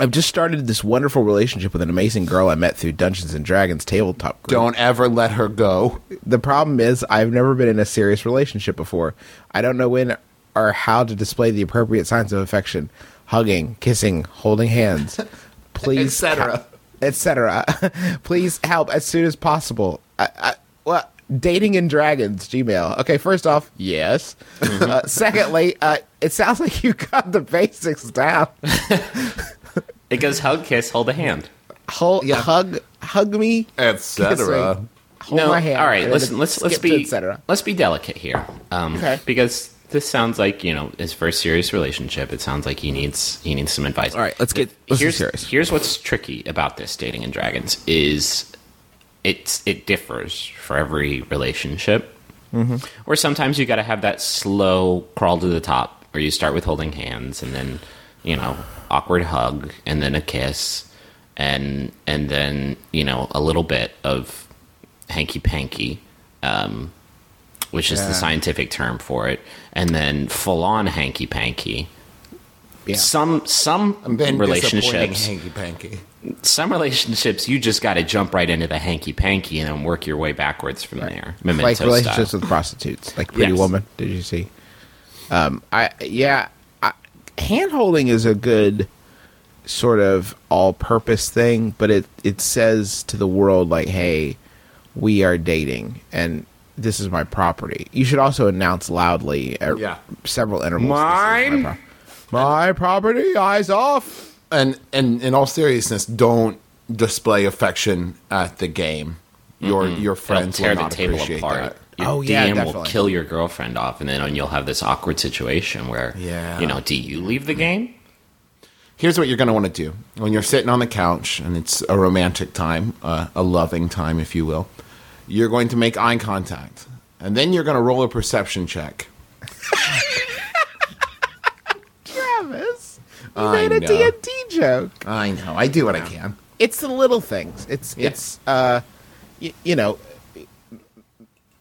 I've just started this wonderful relationship with an amazing girl I met through Dungeons and Dragons tabletop group. Don't ever let her go. The problem is I've never been in a serious relationship before. I don't know when or how to display the appropriate signs of affection. Hugging, kissing, holding hands. Please Etc.. etc. Please help as soon as possible. I, I, well, dating in dragons Gmail. Okay, first off, yes. Uh, secondly, uh, it sounds like you got the basics down. It goes hug, kiss, hold a hand. Hug, hug, hug me, Etc. Hold no, my hand. all right. Listen, let's let's skip to be etc. let's be delicate here, um, Okay. because this sounds like you know his first serious relationship. It sounds like he needs he needs some advice. All right, let's get- let's be here's serious. here's what's tricky about this dating and dragons is it's it differs for every relationship. Mm-hmm. Or sometimes you got to have that slow crawl to the top, where you start with holding hands, and then you know awkward hug, and then a kiss, and and then you know a little bit of hanky panky, um, which is Yeah. the scientific term for it, and then full on hanky panky. Yeah. Some some Been relationships hanky panky. some relationships you just got to jump right into the hanky panky and then work your way backwards from there. Memento like relationships style. with prostitutes, like Pretty Yes. Woman. Did you see? Um, I yeah, hand holding is a good sort of all-purpose thing, but it it says to the world like, hey, we are dating, and this is my property. You should also announce loudly at Yeah. several intervals. Mine? my, pro- my property. Eyes off. And and in all seriousness, don't display affection at the game. Your your It'll friends tear will the not table appreciate apart. that. Your Oh, yeah, DM will kill your girlfriend off, and then you'll have this awkward situation where, Yeah. you know, do you leave the game? Here's what you're going to want to do when you're sitting on the couch and it's a romantic time, uh, a loving time, if you will. You're going to make eye contact, and then you're going to roll a perception check. Travis, you I made a. D&D joke. I know. I do what I can. it's the little things. It's Yeah. it's uh, y- you know,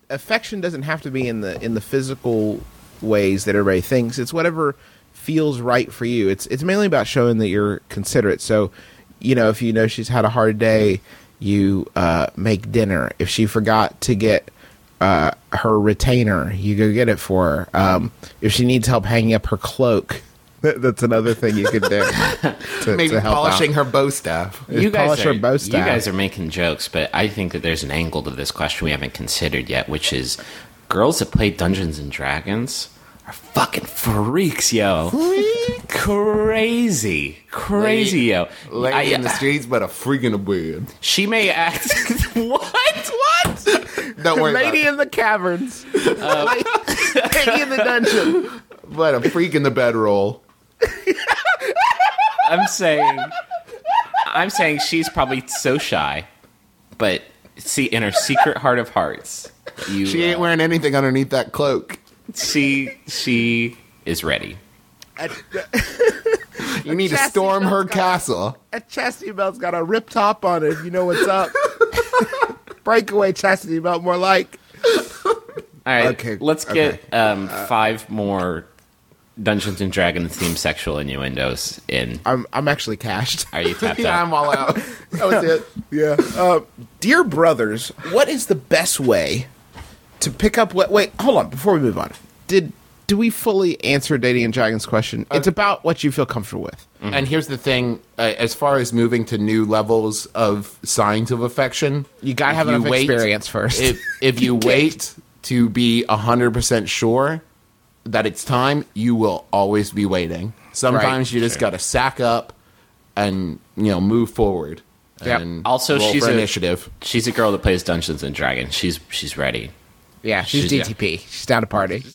affection doesn't have to be in the in the physical ways that everybody thinks. It's whatever feels right for you. It's it's mainly about showing that you're considerate. So, you know, if you know she's had a hard day, you uh, make dinner. If she forgot to get uh, her retainer, you go get it for her. Um, if she needs help hanging up her cloak, that's another thing you could do. To, Maybe to help polishing out. her bow staff. You polish guys, her are, bow you guys are making jokes, but I think that there's an angle to this question we haven't considered yet, which is girls that play Dungeons and Dragons are fucking freaks, yo. Crazy. Crazy, yo. Lay I- in the uh, streets, but a freak in the bed. She may act. what? What? Don't worry Lady about in the caverns. Uh, lady in the dungeon. But a freak in the bedroll. I'm saying. I'm saying she's probably so shy, but see, in her secret heart of hearts, you. She ain't uh, wearing anything underneath that cloak. she she is ready. You need to Chastity storm her got- castle. A chastity belt's got a rip top on it. You know what's up. Breakaway chastity belt, more like. All right, Okay, let's okay. get um, five more Dungeons and Dragons themed sexual innuendos in. I'm I'm actually cashed. Are you tapped Yeah, out? I'm all out. That was it. Yeah. Uh, dear brothers, what is the best way to pick up what? Wait, hold on. Before we move on, did do we fully answer dating and dragons question? It's about what you feel comfortable with. And here's the thing: uh, as far as moving to new levels of signs of affection, You gotta have you enough wait- experience first. If if you wait to be hundred percent sure that it's time, you will always be waiting. Sometimes Right. you just got to sack up and you know move forward. Yep. And Also, roll she's for a- initiative. She's a girl that plays Dungeons and Dragons. She's she's ready. yeah, she's, she's- DTP. She's down to party.